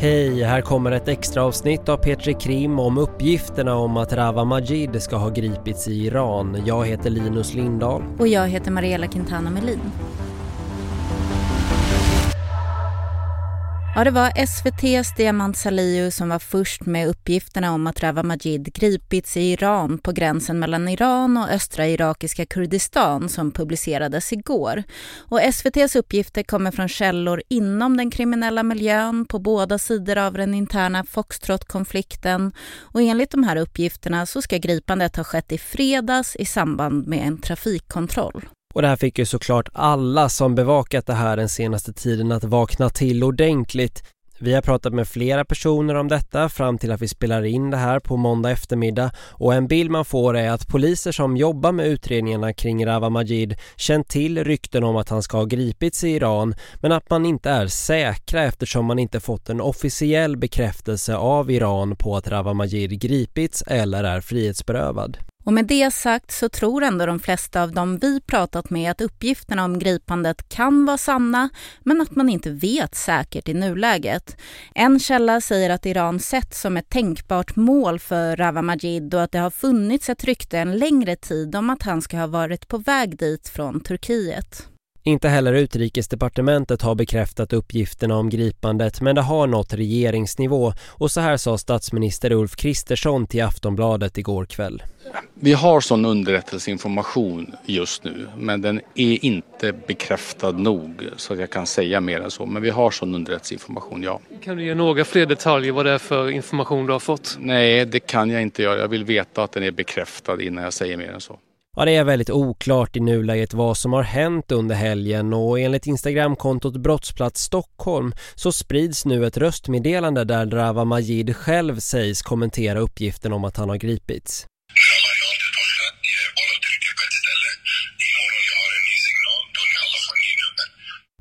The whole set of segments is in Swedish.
Hej, här kommer ett extra avsnitt av Petri Krim om uppgifterna om att Rava Majid ska ha gripits i Iran. Jag heter Linus Lindahl. Och jag heter Mariella Quintana Melin. Ja, det var SVTs Diamant Salihu som var först med uppgifterna om att Rawa Majid gripits i Iran på gränsen mellan Iran och östra irakiska Kurdistan som publicerades igår. Och SVTs uppgifter kommer från källor inom den kriminella miljön på båda sidor av den interna Foxtrot-konflikten. Och enligt de här uppgifterna så ska gripandet ha skett i fredags i samband med en trafikkontroll. Och det här fick ju såklart alla som bevakat det här den senaste tiden att vakna till ordentligt. Vi har pratat med flera personer om detta fram till att vi spelar in det här på måndag eftermiddag och en bild man får är att poliser som jobbar med utredningarna kring Rawa Majid känt till rykten om att han ska ha gripits i Iran men att man inte är säkra eftersom man inte fått en officiell bekräftelse av Iran på att Rawa Majid gripits eller är frihetsberövad. Och med det sagt så tror ändå de flesta av dem vi pratat med att uppgifterna om gripandet kan vara sanna men att man inte vet säkert i nuläget. En källa säger att Iran sett som ett tänkbart mål för Rawa Majid och att det har funnits ett rykte en längre tid om att han ska ha varit på väg dit från Turkiet. Inte heller utrikesdepartementet har bekräftat uppgifterna om gripandet men det har nått regeringsnivå och så här sa statsminister Ulf Kristersson till Aftonbladet igår kväll. Vi har sån underrättelseinformation just nu men den är inte bekräftad nog så att jag kan säga mer än så. Men vi har sån underrättelseinformation, ja. Kan du ge några fler detaljer vad det är för information du har fått? Nej, det kan jag inte göra. Jag vill veta att den är bekräftad innan jag säger mer än så. Ja, det är väldigt oklart i nuläget vad som har hänt under helgen och enligt Instagramkontot Brottsplats Stockholm så sprids nu ett röstmeddelande där Drava Majid själv sägs kommentera uppgiften om att han har gripits.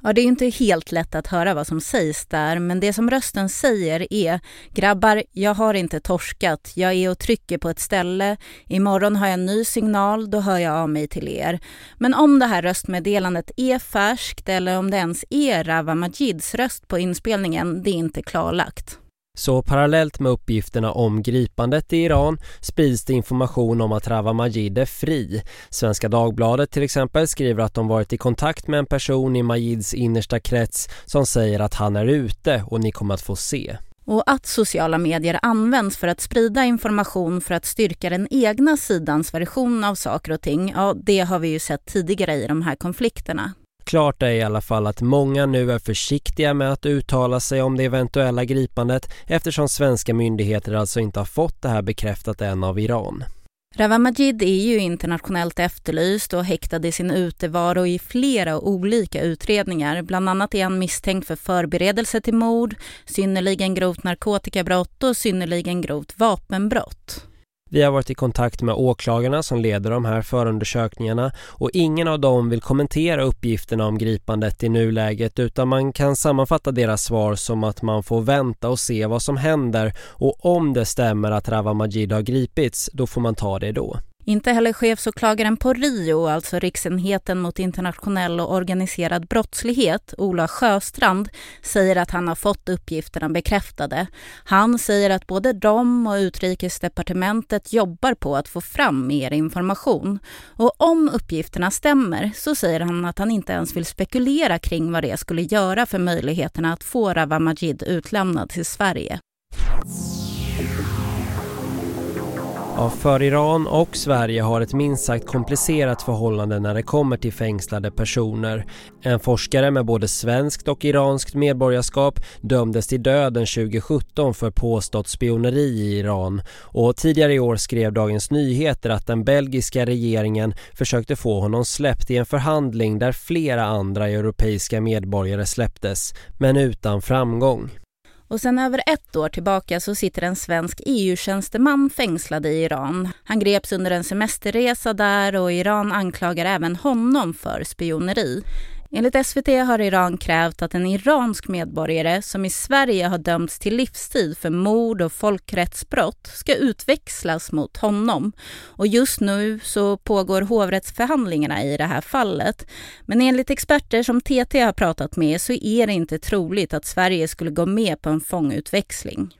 Ja, det är inte helt lätt att höra vad som sägs där, men det som rösten säger är Grabbar, jag har inte torskat. Jag är och trycker på ett ställe. Imorgon har jag en ny signal, då hör jag av mig till er. Men om det här röstmeddelandet är färskt eller om det ens är Rawa Majids röst på inspelningen, det är inte klarlagt. Så parallellt med uppgifterna om gripandet i Iran sprids det information om att Rawa Majid är fri. Svenska Dagbladet till exempel skriver att de varit i kontakt med en person i Majids innersta krets som säger att han är ute och ni kommer att få se. Och att sociala medier används för att sprida information för att styrka den egna sidans version av saker och ting, ja det har vi ju sett tidigare i de här konflikterna. Klart är i alla fall att många nu är försiktiga med att uttala sig om det eventuella gripandet eftersom svenska myndigheter alltså inte har fått det här bekräftat än av Iran. Rawa Majid är ju internationellt efterlyst och häktad i sin utevaro i flera olika utredningar. Bland annat är han misstänkt för förberedelse till mord, synnerligen grovt narkotikabrott och synnerligen grovt vapenbrott. Vi har varit i kontakt med åklagarna som leder de här förundersökningarna och ingen av dem vill kommentera uppgifterna om gripandet i nuläget utan man kan sammanfatta deras svar som att man får vänta och se vad som händer och om det stämmer att Rawa Majid har gripits då får man ta det då. Inte heller chefsåklagaren på Rio, alltså Riksenheten mot internationell och organiserad brottslighet, Ola Sjöstrand, säger att han har fått uppgifterna bekräftade. Han säger att både de och utrikesdepartementet jobbar på att få fram mer information. Och om uppgifterna stämmer så säger han att han inte ens vill spekulera kring vad det skulle göra för möjligheterna att få Rawa Majid utlämnad till Sverige. Ja, för Iran och Sverige har ett minst sagt komplicerat förhållande när det kommer till fängslade personer. En forskare med både svenskt och iranskt medborgarskap dömdes till döden 2017 för påstått spioneri i Iran. Och tidigare i år skrev Dagens Nyheter att den belgiska regeringen försökte få honom släppt i en förhandling där flera andra europeiska medborgare släpptes, men utan framgång. Och sen över ett år tillbaka så sitter en svensk EU-tjänsteman fängslad i Iran. Han greps under en semesterresa där och Iran anklagar även honom för spioneri. Enligt SVT har Iran krävt att en iransk medborgare som i Sverige har dömts till livstid för mord och folkrättsbrott ska utväxlas mot honom. Och just nu så pågår hovrättsförhandlingarna i det här fallet. Men enligt experter som TT har pratat med så är det inte troligt att Sverige skulle gå med på en fångutväxling.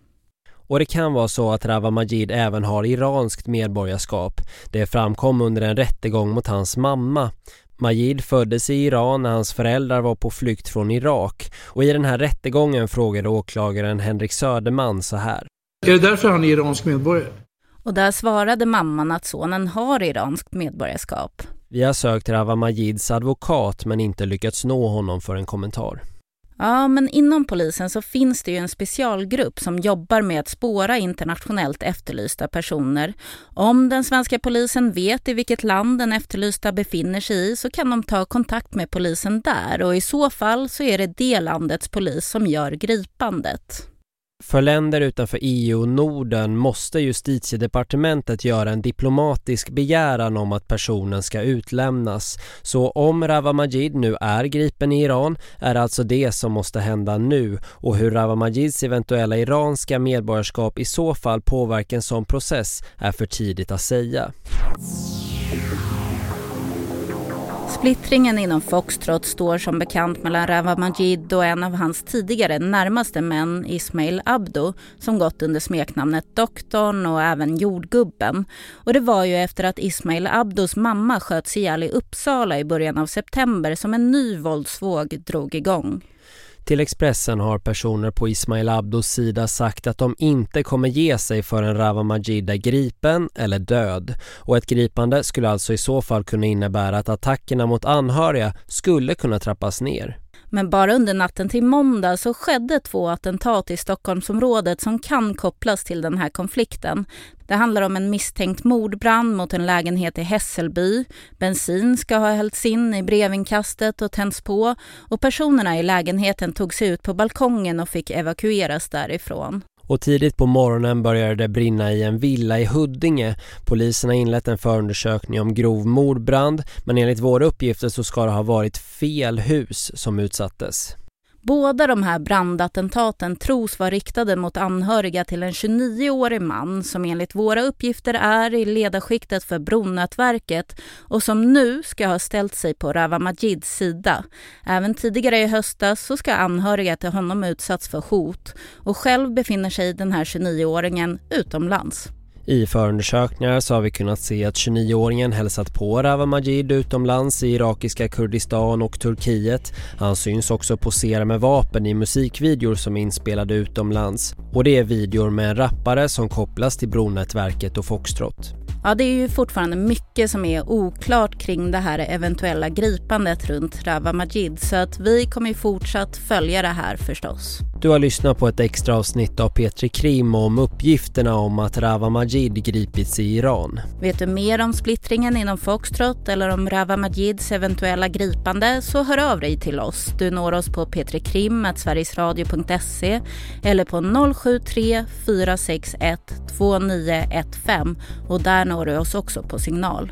Och det kan vara så att Rawa Majid även har iranskt medborgarskap. Det framkom under en rättegång mot hans mamma. Majid föddes i Iran när hans föräldrar var på flykt från Irak. Och i den här rättegången frågade åklagaren Henrik Söderman så här. Är det därför han är iransk medborgare? Och där svarade mamman att sonen har iranskt medborgarskap. Vi har sökt Rawa Majids advokat men inte lyckats nå honom för en kommentar. Ja, men inom polisen så finns det ju en specialgrupp som jobbar med att spåra internationellt efterlysta personer. Om den svenska polisen vet i vilket land den efterlysta befinner sig i så kan de ta kontakt med polisen där och i så fall så är det det landets polis som gör gripandet. För länder utanför EU och Norden måste justitiedepartementet göra en diplomatisk begäran om att personen ska utlämnas. Så om Rawa Majid nu är gripen i Iran är alltså det som måste hända nu och hur Rawa Majids eventuella iranska medborgarskap i så fall påverkar en sån process är för tidigt att säga. Splittringen inom Foxtrot står som bekant mellan Rawa Majid och en av hans tidigare närmaste män, Ismail Abdo, som gått under smeknamnet Doktorn och även Jordgubben. Och det var ju efter att Ismail Abdos mamma sköts ihjäl i Uppsala i början av september som en ny våldsvåg drog igång. Till Expressen har personer på Ismail Abdos sida sagt att de inte kommer ge sig förrän Rawa Majid är gripen eller död. Och ett gripande skulle alltså i så fall kunna innebära att attackerna mot anhöriga skulle kunna trappas ner. Men bara under natten till måndag så skedde två attentat i Stockholmsområdet som kan kopplas till den här konflikten. Det handlar om en misstänkt mordbrand mot en lägenhet i Hässelby. Bensin ska ha hällts in i brevinkastet och tänts på och personerna i lägenheten tog sig ut på balkongen och fick evakueras därifrån. Och tidigt på morgonen började det brinna i en villa i Huddinge. Polisen har inlett en förundersökning om grov mordbrand men enligt våra uppgifter så ska det ha varit fel hus som utsattes. Båda de här brandattentaten tros vara riktade mot anhöriga till en 29-årig man som enligt våra uppgifter är i ledarskiktet för Bronnätverket och som nu ska ha ställt sig på Rawa Majids sida. Även tidigare i höstas så ska anhöriga till honom utsatts för hot och själv befinner sig den här 29-åringen utomlands. I förundersökningar så har vi kunnat se att 29-åringen hälsat på Rawa Majid utomlands i irakiska Kurdistan och Turkiet. Han syns också posera med vapen i musikvideor som är inspelade utomlands. Och det är videor med en rappare som kopplas till Bronätverket och Foxtrot. Ja, det är ju fortfarande mycket som är oklart kring det här eventuella gripandet runt Rawa Majid så att vi kommer ju fortsatt följa det här förstås. Du har lyssnat på ett extra avsnitt av Petri Krim om uppgifterna om att Rawa Majid gripits i Iran. Vet du mer om splittringen inom Foxtrot eller om Rawa Majids eventuella gripande så hör av dig till oss. Du når oss på petrikrim.sverigesradio.se eller på 073 461 2915 och där når du oss också på signal.